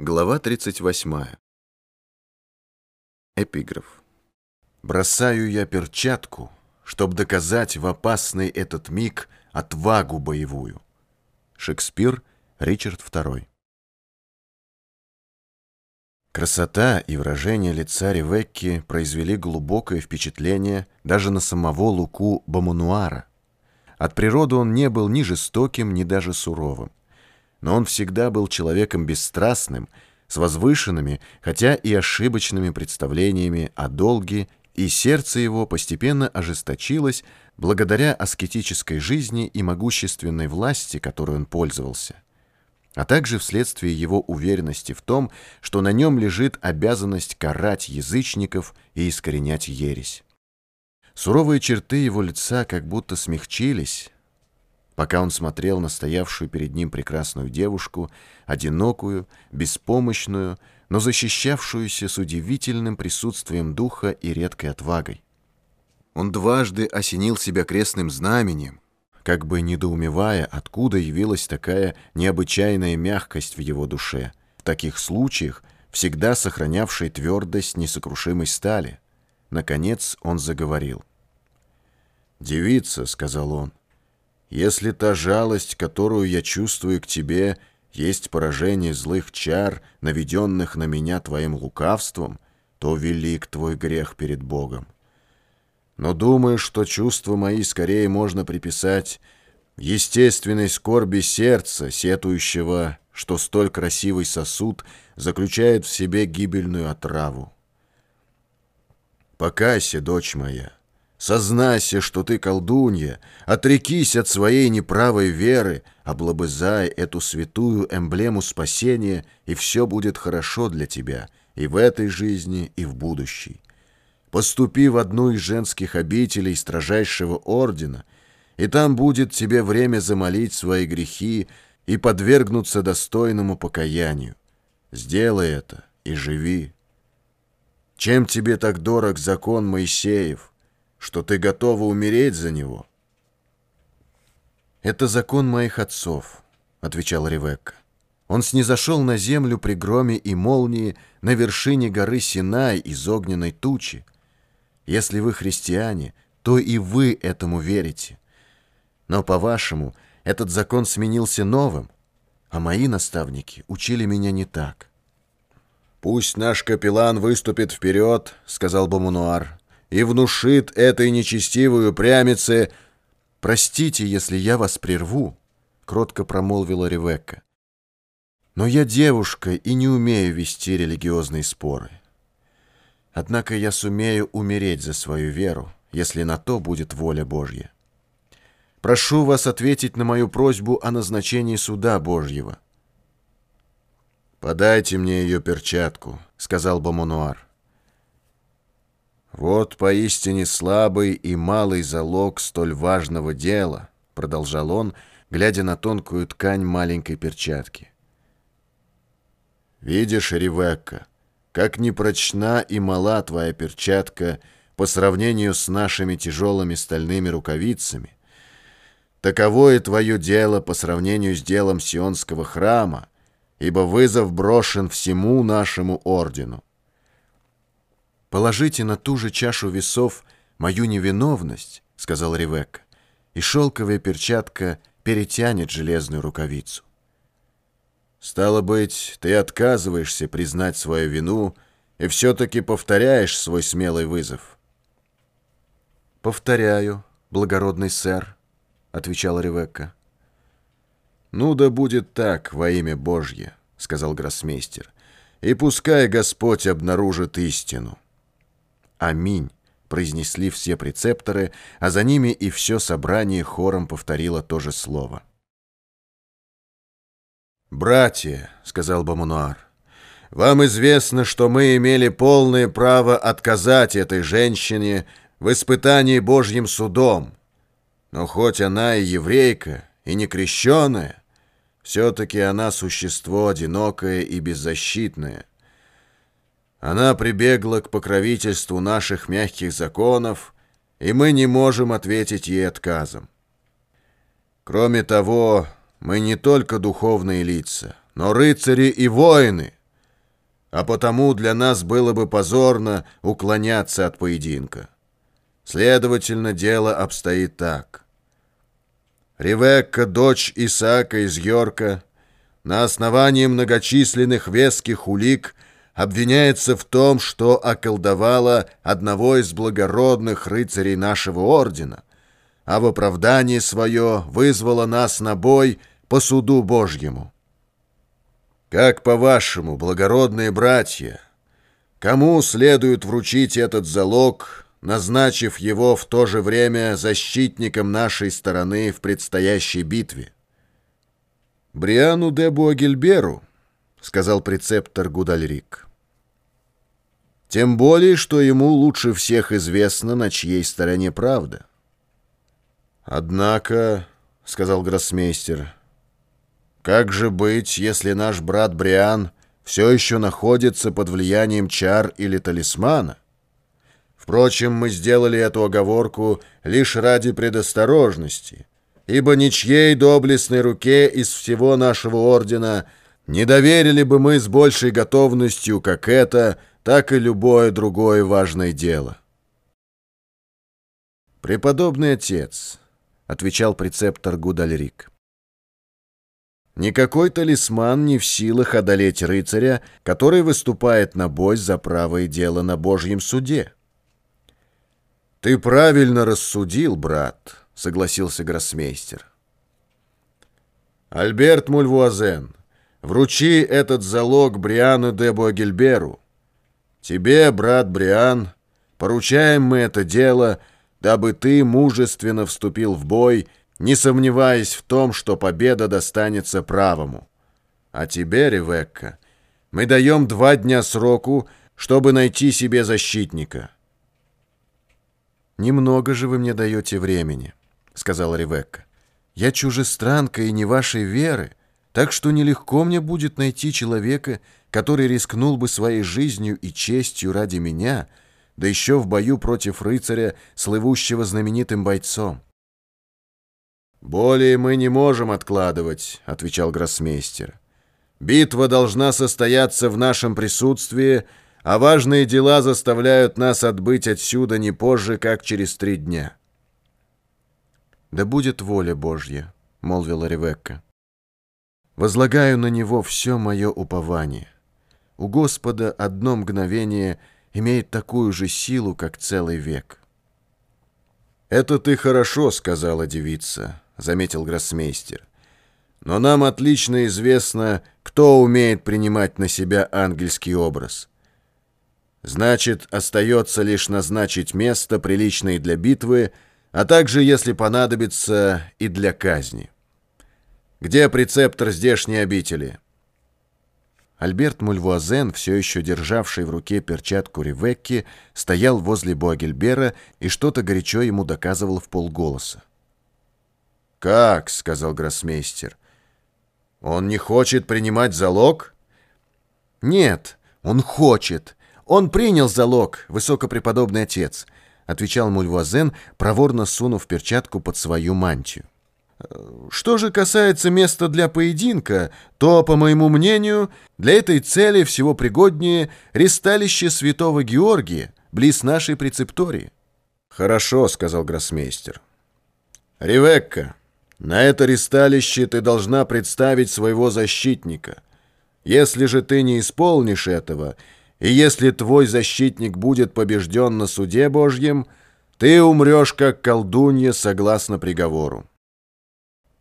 Глава 38. Эпиграф. Бросаю я перчатку, чтоб доказать в опасный этот миг отвагу боевую. Шекспир, Ричард II. Красота и выражение лица Ревекки произвели глубокое впечатление даже на самого Луку Бамунуара. От природы он не был ни жестоким, ни даже суровым но он всегда был человеком бесстрастным, с возвышенными, хотя и ошибочными представлениями о долге, и сердце его постепенно ожесточилось благодаря аскетической жизни и могущественной власти, которой он пользовался, а также вследствие его уверенности в том, что на нем лежит обязанность карать язычников и искоренять ересь. Суровые черты его лица как будто смягчились, пока он смотрел на стоявшую перед ним прекрасную девушку, одинокую, беспомощную, но защищавшуюся с удивительным присутствием духа и редкой отвагой. Он дважды осенил себя крестным знаменем, как бы недоумевая, откуда явилась такая необычайная мягкость в его душе, в таких случаях всегда сохранявшей твердость несокрушимой стали. Наконец он заговорил. «Девица», — сказал он, — если та жалость, которую я чувствую к тебе, есть поражение злых чар, наведенных на меня твоим лукавством, то велик твой грех перед Богом. Но думаю, что чувства мои скорее можно приписать естественной скорби сердца, сетующего, что столь красивый сосуд заключает в себе гибельную отраву. Покайся, дочь моя, Сознайся, что ты колдунья, отрекись от своей неправой веры, облобызай эту святую эмблему спасения, и все будет хорошо для тебя и в этой жизни, и в будущей. Поступи в одну из женских обителей строжайшего ордена, и там будет тебе время замолить свои грехи и подвергнуться достойному покаянию. Сделай это и живи. Чем тебе так дорог закон Моисеев — что ты готова умереть за него. «Это закон моих отцов», — отвечал Ревекка. Он снизошел на землю при громе и молнии на вершине горы Синай из огненной тучи. Если вы христиане, то и вы этому верите. Но, по-вашему, этот закон сменился новым, а мои наставники учили меня не так. «Пусть наш капеллан выступит вперед», — сказал Бомунуар и внушит этой нечестивой упрямице «Простите, если я вас прерву», — кротко промолвила Ревекка. «Но я девушка и не умею вести религиозные споры. Однако я сумею умереть за свою веру, если на то будет воля Божья. Прошу вас ответить на мою просьбу о назначении суда Божьего». «Подайте мне ее перчатку», — сказал Бомонуар. «Вот поистине слабый и малый залог столь важного дела», — продолжал он, глядя на тонкую ткань маленькой перчатки. «Видишь, Ревекка, как непрочна и мала твоя перчатка по сравнению с нашими тяжелыми стальными рукавицами. Таково и твое дело по сравнению с делом Сионского храма, ибо вызов брошен всему нашему ордену. «Положите на ту же чашу весов мою невиновность», — сказал Ревекка, «и шелковая перчатка перетянет железную рукавицу». «Стало быть, ты отказываешься признать свою вину и все-таки повторяешь свой смелый вызов». «Повторяю, благородный сэр», — отвечала Ревекка. «Ну да будет так во имя Божье», — сказал гроссмейстер, «и пускай Господь обнаружит истину». «Аминь», произнесли все прецепторы, а за ними и все собрание хором повторило то же слово. «Братья», — сказал Бамунуар, — «вам известно, что мы имели полное право отказать этой женщине в испытании Божьим судом. Но хоть она и еврейка, и не крещеная, все-таки она существо одинокое и беззащитное». Она прибегла к покровительству наших мягких законов, и мы не можем ответить ей отказом. Кроме того, мы не только духовные лица, но рыцари и воины, а потому для нас было бы позорно уклоняться от поединка. Следовательно, дело обстоит так. Ревекка, дочь Исаака из Йорка, на основании многочисленных веских улик обвиняется в том, что околдовала одного из благородных рыцарей нашего ордена, а в оправдании свое вызвала нас на бой по суду Божьему. Как по-вашему, благородные братья, кому следует вручить этот залог, назначив его в то же время защитником нашей стороны в предстоящей битве? «Бриану де Буагильберу», — сказал прецептор Гудальрик. «Тем более, что ему лучше всех известно, на чьей стороне правда». «Однако», — сказал гроссмейстер, — «как же быть, если наш брат Бриан все еще находится под влиянием чар или талисмана? Впрочем, мы сделали эту оговорку лишь ради предосторожности» ибо ничьей доблестной руке из всего нашего ордена не доверили бы мы с большей готовностью как это, так и любое другое важное дело. «Преподобный отец», — отвечал прецептор Гудальрик, — «никакой талисман не в силах одолеть рыцаря, который выступает на бой за правое дело на Божьем суде». «Ты правильно рассудил, брат», — согласился гроссмейстер. «Альберт Мульвуазен, вручи этот залог Бриану де Буагельберу. Тебе, брат Бриан, поручаем мы это дело, дабы ты мужественно вступил в бой, не сомневаясь в том, что победа достанется правому. А тебе, Ревекка, мы даем два дня сроку, чтобы найти себе защитника». «Немного же вы мне даете времени». — сказала Ревекка. «Я чужестранка и не вашей веры, так что нелегко мне будет найти человека, который рискнул бы своей жизнью и честью ради меня, да еще в бою против рыцаря, слывущего знаменитым бойцом». «Более мы не можем откладывать», — отвечал гроссмейстер. «Битва должна состояться в нашем присутствии, а важные дела заставляют нас отбыть отсюда не позже, как через три дня». «Да будет воля Божья», — молвила Ревекка. «Возлагаю на Него все мое упование. У Господа одно мгновение имеет такую же силу, как целый век». «Это ты хорошо», — сказала девица, — заметил гроссмейстер. «Но нам отлично известно, кто умеет принимать на себя ангельский образ». Значит, остается лишь назначить место, приличное для битвы, а также, если понадобится, и для казни. Где прецептор здешней обители?» Альберт Мульвуазен, все еще державший в руке перчатку Ревекки, стоял возле Буагельбера и что-то горячо ему доказывал в полголоса. «Как?» — сказал гроссмейстер. «Он не хочет принимать залог?» «Нет, он хочет. Он принял залог, высокопреподобный отец. — отвечал Мульвуазен, проворно сунув перчатку под свою мантию. «Что же касается места для поединка, то, по моему мнению, для этой цели всего пригоднее ристалище святого Георгия, близ нашей прецептории». «Хорошо», — сказал гроссмейстер. «Ревекка, на это ристалище ты должна представить своего защитника. Если же ты не исполнишь этого, и если твой защитник будет побежден на суде Божьем, ты умрешь как колдунья согласно приговору.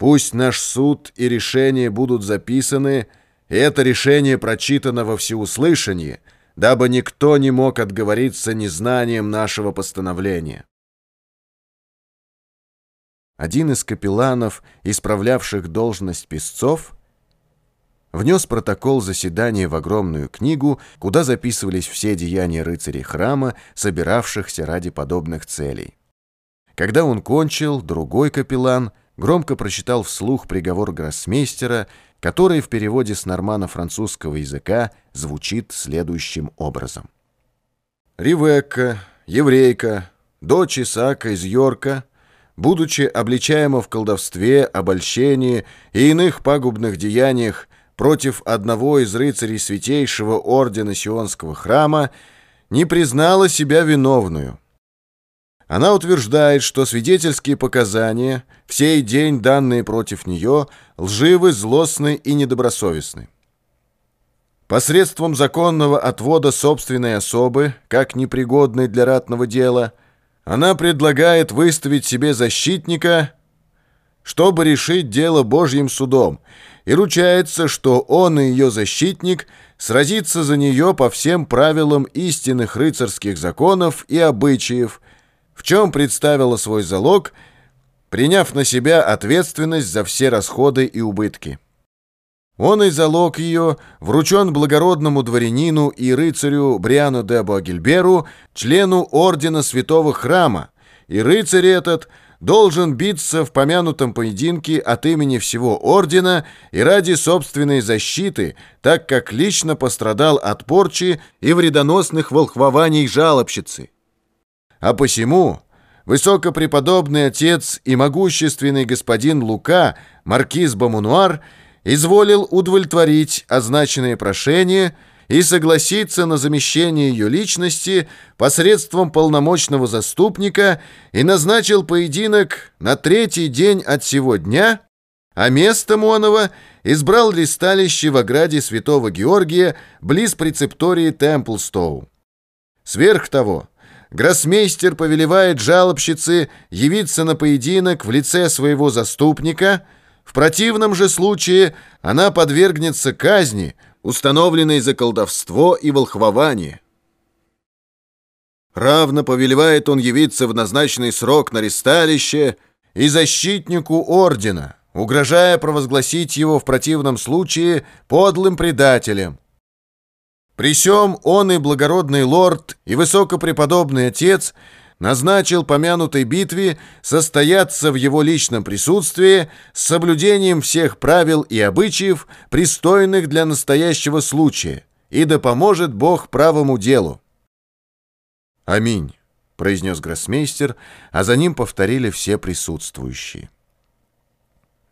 Пусть наш суд и решение будут записаны, и это решение прочитано во всеуслышание, дабы никто не мог отговориться незнанием нашего постановления. Один из капелланов, исправлявших должность песцов, внес протокол заседания в огромную книгу, куда записывались все деяния рыцарей храма, собиравшихся ради подобных целей. Когда он кончил, другой капеллан громко прочитал вслух приговор гроссмейстера, который в переводе с нормано-французского языка звучит следующим образом. «Ривекка, еврейка, дочь Исаака из Йорка, будучи обличаема в колдовстве, обольщении и иных пагубных деяниях, против одного из рыцарей Святейшего Ордена Сионского храма, не признала себя виновную. Она утверждает, что свидетельские показания, в сей день данные против нее, лживы, злостны и недобросовестны. Посредством законного отвода собственной особы, как непригодной для ратного дела, она предлагает выставить себе защитника, чтобы решить дело Божьим судом, и ручается, что он и ее защитник сразится за нее по всем правилам истинных рыцарских законов и обычаев, в чем представила свой залог, приняв на себя ответственность за все расходы и убытки. Он и залог ее вручен благородному дворянину и рыцарю Бриану де Буагильберу, члену ордена святого храма, и рыцарь этот должен биться в помянутом поединке от имени всего ордена и ради собственной защиты, так как лично пострадал от порчи и вредоносных волхвований жалобщицы. А посему высокопреподобный отец и могущественный господин Лука, маркиз Бамунуар, изволил удовлетворить означенные прошения и согласиться на замещение ее личности посредством полномочного заступника и назначил поединок на третий день от сего дня, а место Монова избрал листалище в ограде Святого Георгия близ прецептории Темплстоу. Сверх того, гроссмейстер повелевает жалобщице явиться на поединок в лице своего заступника – в противном же случае она подвергнется казни, установленной за колдовство и волхвование. Равно повелевает он явиться в назначенный срок на ресталище и защитнику ордена, угрожая провозгласить его в противном случае подлым предателем. При сём он и благородный лорд, и высокопреподобный отец – назначил помянутой битве состояться в его личном присутствии с соблюдением всех правил и обычаев, пристойных для настоящего случая, и да поможет Бог правому делу. «Аминь», — произнес гроссмейстер, а за ним повторили все присутствующие.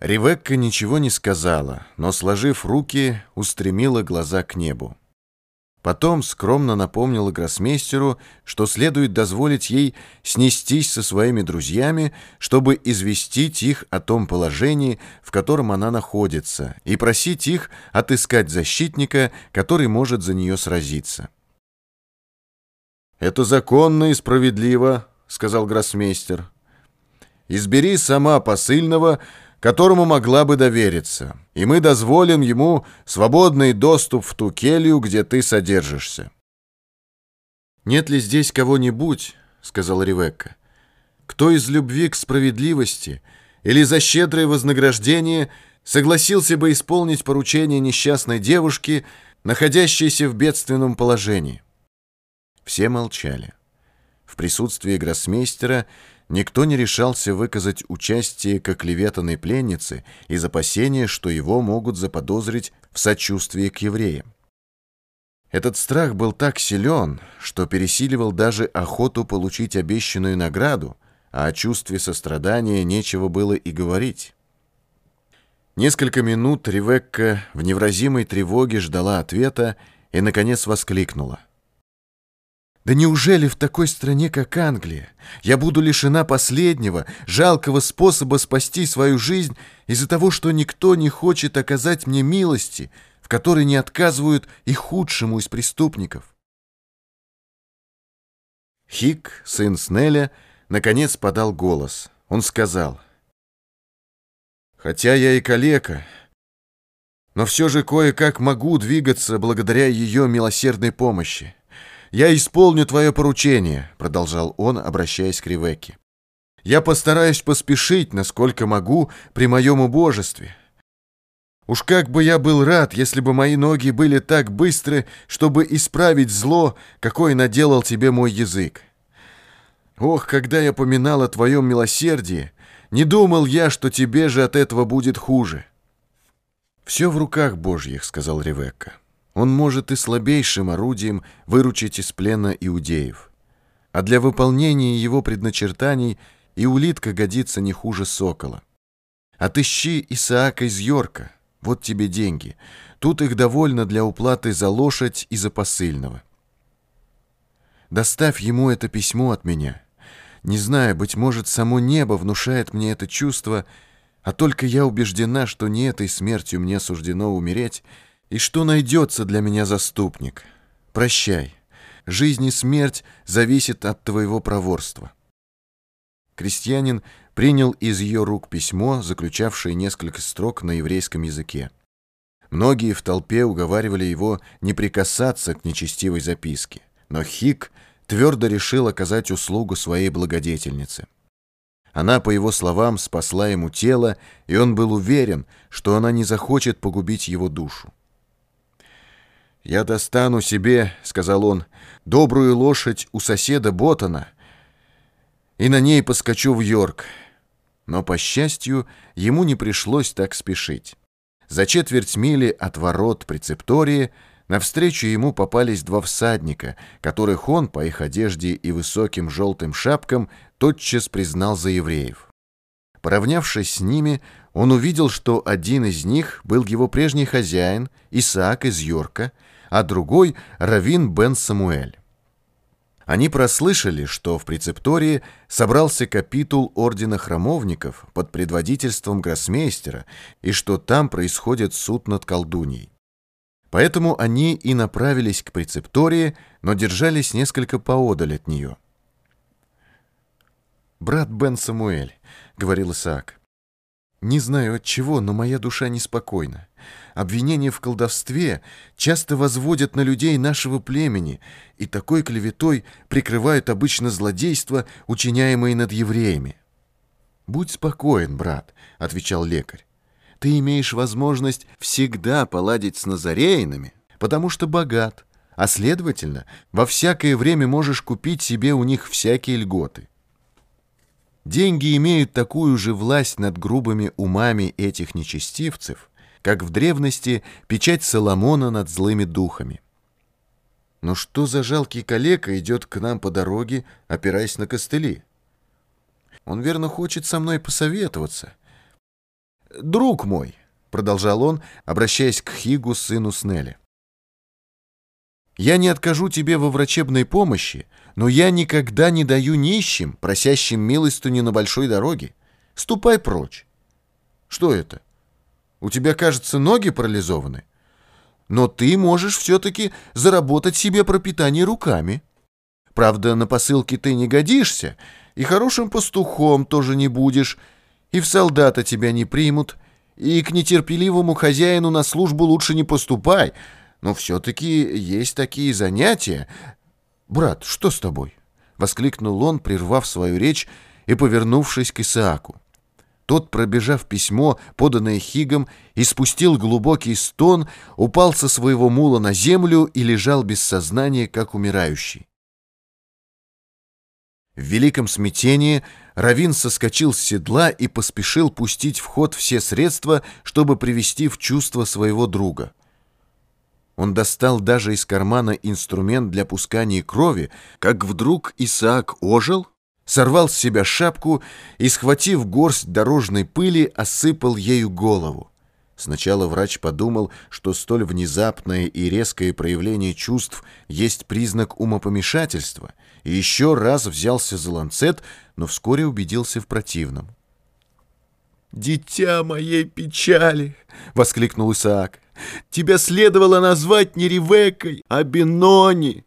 Ревекка ничего не сказала, но, сложив руки, устремила глаза к небу. Потом скромно напомнила гроссмейстеру, что следует дозволить ей снестись со своими друзьями, чтобы известить их о том положении, в котором она находится, и просить их отыскать защитника, который может за нее сразиться. «Это законно и справедливо», — сказал гроссмейстер. «Избери сама посыльного, которому могла бы довериться, и мы дозволим ему свободный доступ в ту келью, где ты содержишься». «Нет ли здесь кого-нибудь, — сказала Ревекка, — кто из любви к справедливости или за щедрое вознаграждение согласился бы исполнить поручение несчастной девушки, находящейся в бедственном положении?» Все молчали. В присутствии гроссмейстера Никто не решался выказать участие к оклеветанной пленнице из опасения, что его могут заподозрить в сочувствии к евреям. Этот страх был так силен, что пересиливал даже охоту получить обещанную награду, а о чувстве сострадания нечего было и говорить. Несколько минут Ревекка в невразимой тревоге ждала ответа и, наконец, воскликнула — да неужели в такой стране, как Англия, я буду лишена последнего, жалкого способа спасти свою жизнь из-за того, что никто не хочет оказать мне милости, в которой не отказывают и худшему из преступников? Хик, сын Снеля, наконец подал голос. Он сказал, «Хотя я и калека, но все же кое-как могу двигаться благодаря ее милосердной помощи. «Я исполню твое поручение», — продолжал он, обращаясь к Ревекке. «Я постараюсь поспешить, насколько могу, при моем убожестве. Уж как бы я был рад, если бы мои ноги были так быстры, чтобы исправить зло, какое наделал тебе мой язык. Ох, когда я поминал о твоем милосердии, не думал я, что тебе же от этого будет хуже». «Все в руках Божьих», — сказал Ревекка. Он может и слабейшим орудием выручить из плена иудеев. А для выполнения его предначертаний и улитка годится не хуже сокола. Отыщи Исаака из Йорка, вот тебе деньги. Тут их довольно для уплаты за лошадь и за посыльного. Доставь ему это письмо от меня. Не знаю, быть может, само небо внушает мне это чувство, а только я убеждена, что не этой смертью мне суждено умереть, и что найдется для меня заступник. Прощай. Жизнь и смерть зависят от твоего проворства. Крестьянин принял из ее рук письмо, заключавшее несколько строк на еврейском языке. Многие в толпе уговаривали его не прикасаться к нечестивой записке, но Хик твердо решил оказать услугу своей благодетельнице. Она, по его словам, спасла ему тело, и он был уверен, что она не захочет погубить его душу. «Я достану себе, — сказал он, — добрую лошадь у соседа Ботана, и на ней поскочу в Йорк». Но, по счастью, ему не пришлось так спешить. За четверть мили от ворот прецептории навстречу ему попались два всадника, которых он, по их одежде и высоким желтым шапкам, тотчас признал за евреев. Поравнявшись с ними, он увидел, что один из них был его прежний хозяин, Исаак из Йорка, а другой — Равин бен Самуэль. Они прослышали, что в прецептории собрался капитул Ордена Храмовников под предводительством гроссмейстера и что там происходит суд над колдуньей. Поэтому они и направились к прецептории, но держались несколько поодаль от нее. «Брат Бен Самуэль», — говорил Исаак, — «не знаю от чего, но моя душа неспокойна. Обвинения в колдовстве часто возводят на людей нашего племени, и такой клеветой прикрывают обычно злодейства, учиняемые над евреями. «Будь спокоен, брат», — отвечал лекарь. «Ты имеешь возможность всегда поладить с назареянами, потому что богат, а, следовательно, во всякое время можешь купить себе у них всякие льготы. Деньги имеют такую же власть над грубыми умами этих нечестивцев, как в древности печать Соломона над злыми духами. Но что за жалкий калека идет к нам по дороге, опираясь на костыли? Он верно хочет со мной посоветоваться. «Друг мой», — продолжал он, обращаясь к Хигу, сыну Снелли, «я не откажу тебе во врачебной помощи, но я никогда не даю нищим, просящим милостыню на большой дороге. Ступай прочь». «Что это?» У тебя, кажется, ноги парализованы. Но ты можешь все-таки заработать себе пропитание руками. Правда, на посылке ты не годишься, и хорошим пастухом тоже не будешь, и в солдата тебя не примут, и к нетерпеливому хозяину на службу лучше не поступай, но все-таки есть такие занятия. Брат, что с тобой? — воскликнул он, прервав свою речь и повернувшись к Исааку. Тот, пробежав письмо, поданное Хигом, испустил глубокий стон, упал со своего мула на землю и лежал без сознания, как умирающий. В великом смятении Равин соскочил с седла и поспешил пустить в ход все средства, чтобы привести в чувство своего друга. Он достал даже из кармана инструмент для пускания крови, как вдруг Исаак ожил сорвал с себя шапку и, схватив горсть дорожной пыли, осыпал ею голову. Сначала врач подумал, что столь внезапное и резкое проявление чувств есть признак умопомешательства, и еще раз взялся за ланцет, но вскоре убедился в противном. «Дитя моей печали!» — воскликнул Исаак. «Тебя следовало назвать не Ревекой, а Бенони!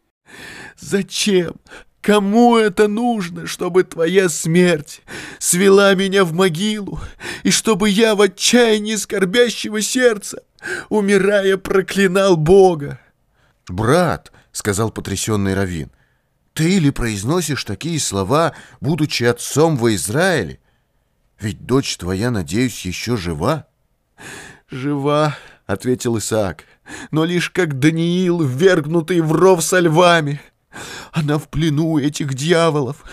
Зачем? Кому это нужно, чтобы твоя смерть свела меня в могилу, и чтобы я в отчаянии скорбящего сердца, умирая, проклинал Бога? «Брат», — сказал потрясенный Равин, — «ты или произносишь такие слова, будучи отцом во Израиле? Ведь дочь твоя, надеюсь, еще жива?» «Жива», — ответил Исаак, — «но лишь как Даниил, ввергнутый в ров со львами». Она в плену этих дьяволов.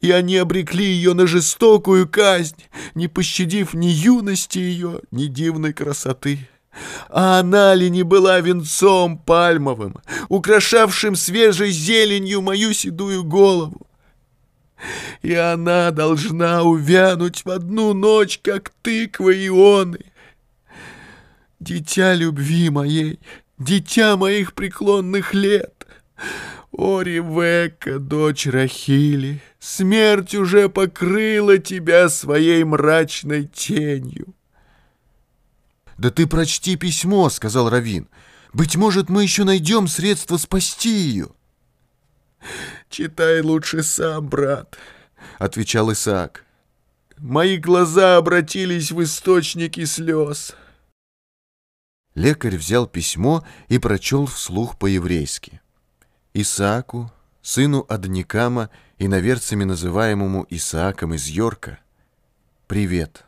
И они обрекли ее на жестокую казнь, не пощадив ни юности ее, ни дивной красоты. А она ли не была венцом пальмовым, украшавшим свежей зеленью мою седую голову? И она должна увянуть в одну ночь, как тыква ионы. Дитя любви моей, дитя моих преклонных лет. О, Ревекка, дочь Рахили, смерть уже покрыла тебя своей мрачной тенью. «Да ты прочти письмо», — сказал Равин. «Быть может, мы еще найдем средства спасти ее». «Читай лучше сам, брат», — отвечал Исаак. «Мои глаза обратились в источники слез». Лекарь взял письмо и прочел вслух по-еврейски. Исааку, сыну Адникама и наверцами называемому Исааком из Йорка, «Привет!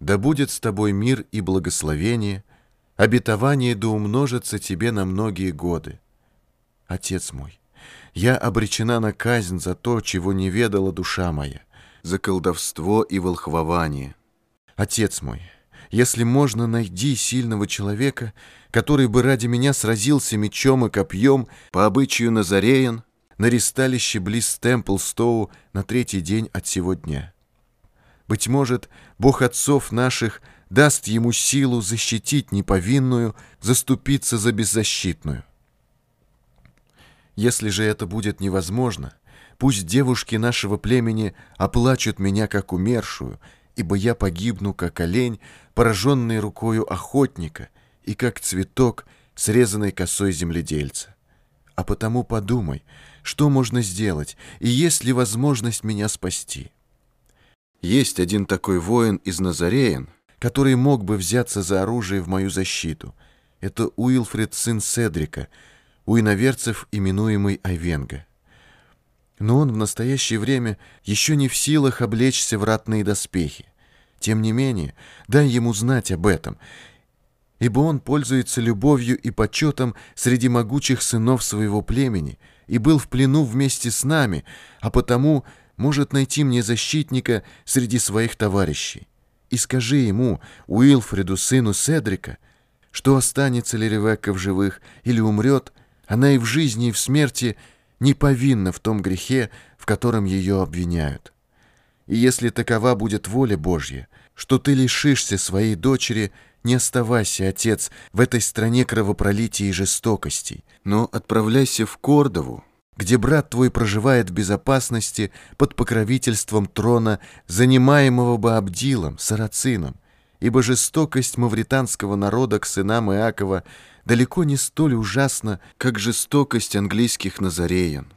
Да будет с тобой мир и благословение, обетование да умножится тебе на многие годы. Отец мой, я обречена на казнь за то, чего не ведала душа моя, за колдовство и волхвование. Отец мой, если можно, найди сильного человека, который бы ради меня сразился мечом и копьем по обычаю Назареян на ристалище близ Темплстоу на третий день от сего дня. Быть может, Бог отцов наших даст ему силу защитить неповинную, заступиться за беззащитную. Если же это будет невозможно, пусть девушки нашего племени оплачут меня как умершую, ибо я погибну, как олень, пораженный рукою охотника, и как цветок, срезанный косой земледельца. А потому подумай, что можно сделать, и есть ли возможность меня спасти. Есть один такой воин из Назареен, который мог бы взяться за оружие в мою защиту. Это Уилфред, сын Седрика, у иноверцев именуемый Айвенга. Но он в настоящее время еще не в силах облечься в ратные доспехи. Тем не менее, дай ему знать об этом, ибо он пользуется любовью и почетом среди могучих сынов своего племени и был в плену вместе с нами, а потому может найти мне защитника среди своих товарищей. И скажи ему, Уилфреду, сыну Седрика, что останется ли Ревекка в живых или умрет, она и в жизни, и в смерти не повинна в том грехе, в котором ее обвиняют. И если такова будет воля Божья, что ты лишишься своей дочери, не оставайся, отец, в этой стране кровопролития и жестокостей, но отправляйся в Кордову, где брат твой проживает в безопасности под покровительством трона, занимаемого бы Абдилом, сарацином, ибо жестокость мавританского народа к сынам Иакова далеко не столь ужасна, как жестокость английских назареян.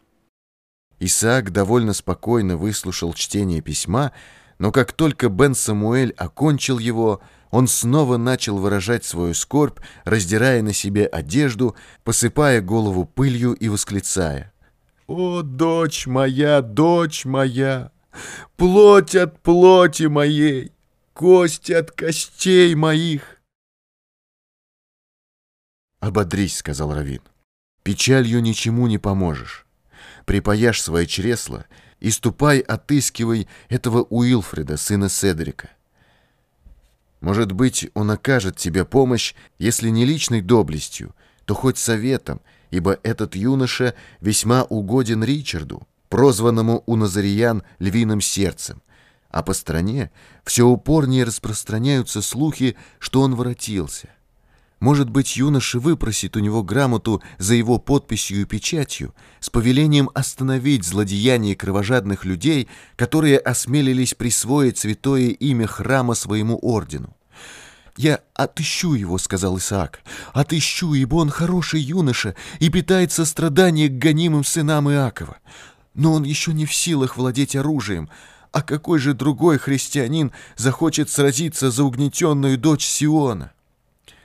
Исаак довольно спокойно выслушал чтение письма, но как только Бен Самуэль окончил его, он снова начал выражать свою скорбь, раздирая на себе одежду, посыпая голову пылью и восклицая. «О, дочь моя, дочь моя, плоть от плоти моей, кости от костей моих!» «Ободрись», — сказал Равин. «Печалью ничему не поможешь. Припаяшь свое чресло и ступай отыскивай этого Уилфреда, сына Седрика. Может быть, он окажет тебе помощь, если не личной доблестью, то хоть советом, ибо этот юноша весьма угоден Ричарду, прозванному у Назариян львиным сердцем, а по стране все упорнее распространяются слухи, что он воротился. Может быть, юноша выпросит у него грамоту за его подписью и печатью с повелением остановить злодеяние кровожадных людей, которые осмелились присвоить святое имя храма своему ордену. «Я отыщу его», — сказал Исаак. «Отыщу, ибо он хороший юноша и питает сострадание к гонимым сынам Иакова. Но он еще не в силах владеть оружием. А какой же другой христианин захочет сразиться за угнетенную дочь Сиона?»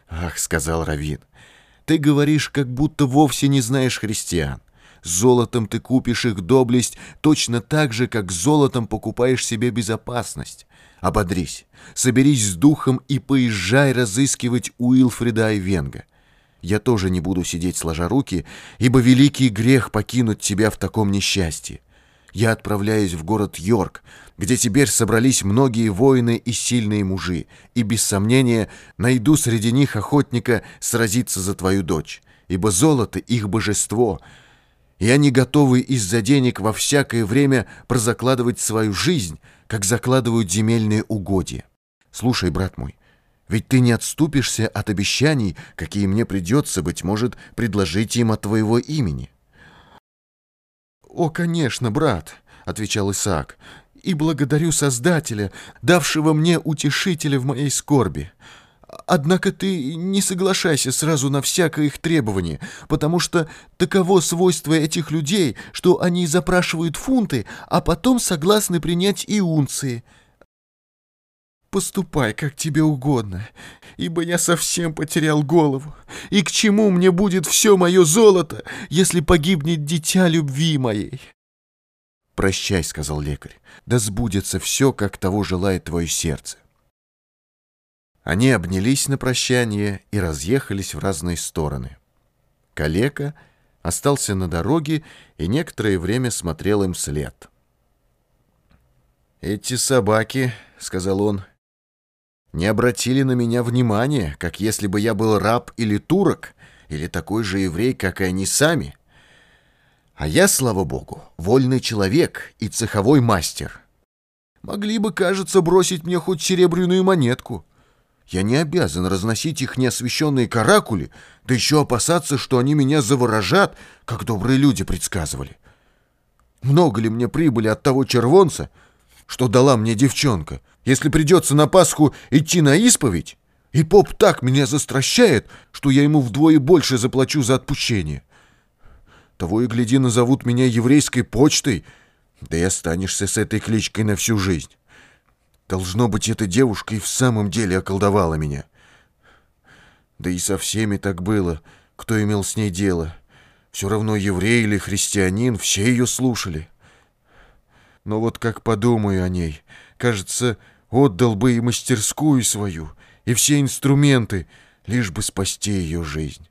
«Ах», — сказал Равин, — «ты говоришь, как будто вовсе не знаешь христиан. Золотом ты купишь их доблесть точно так же, как золотом покупаешь себе безопасность. Ободрись, соберись с духом и поезжай разыскивать Уилфрида Айвенга. Я тоже не буду сидеть сложа руки, ибо великий грех покинуть тебя в таком несчастье я отправляюсь в город Йорк, где теперь собрались многие воины и сильные мужи, и без сомнения найду среди них охотника сразиться за твою дочь, ибо золото — их божество, и они готовы из-за денег во всякое время прозакладывать свою жизнь, как закладывают земельные угодья. Слушай, брат мой, Ведь ты не отступишься от обещаний, какие мне придется, быть может, предложить им от твоего имени». «О, конечно, брат», — отвечал Исаак, — «и благодарю Создателя, давшего мне утешителя в моей скорби». Однако ты не соглашайся сразу на всякое их требование, потому что таково свойство этих людей, что они запрашивают фунты, а потом согласны принять и унции. Поступай, как тебе угодно, ибо я совсем потерял голову. И к чему мне будет все мое золото, если погибнет дитя любви моей?» «Прощай», — сказал лекарь, — «да сбудется все, как того желает твое сердце». Они обнялись на прощание и разъехались в разные стороны. Калека остался на дороге и некоторое время смотрел им вслед. «Эти собаки», — сказал он, — не обратили на меня внимания, как если бы я был раб или турок, или такой же еврей, как и они сами. А я, слава богу, вольный человек и цеховой мастер. Могли бы, кажется, бросить мне хоть серебряную монетку. Я не обязан разносить их неосвещенные каракули, да еще опасаться, что они меня заворожат, как добрые люди предсказывали. Много ли мне прибыли от того червонца, что дала мне девчонка, если придется на Пасху идти на исповедь, и поп так меня застращает, что я ему вдвое больше заплачу за отпущение. Того и гляди назовут меня еврейской почтой, да и останешься с этой кличкой на всю жизнь. Должно быть, эта девушка и в самом деле околдовала меня. Да и со всеми так было, кто имел с ней дело. Все равно еврей или христианин, все ее слушали. Но вот как подумаю о ней, кажется, отдал бы и мастерскую свою, и все инструменты, лишь бы спасти ее жизнь.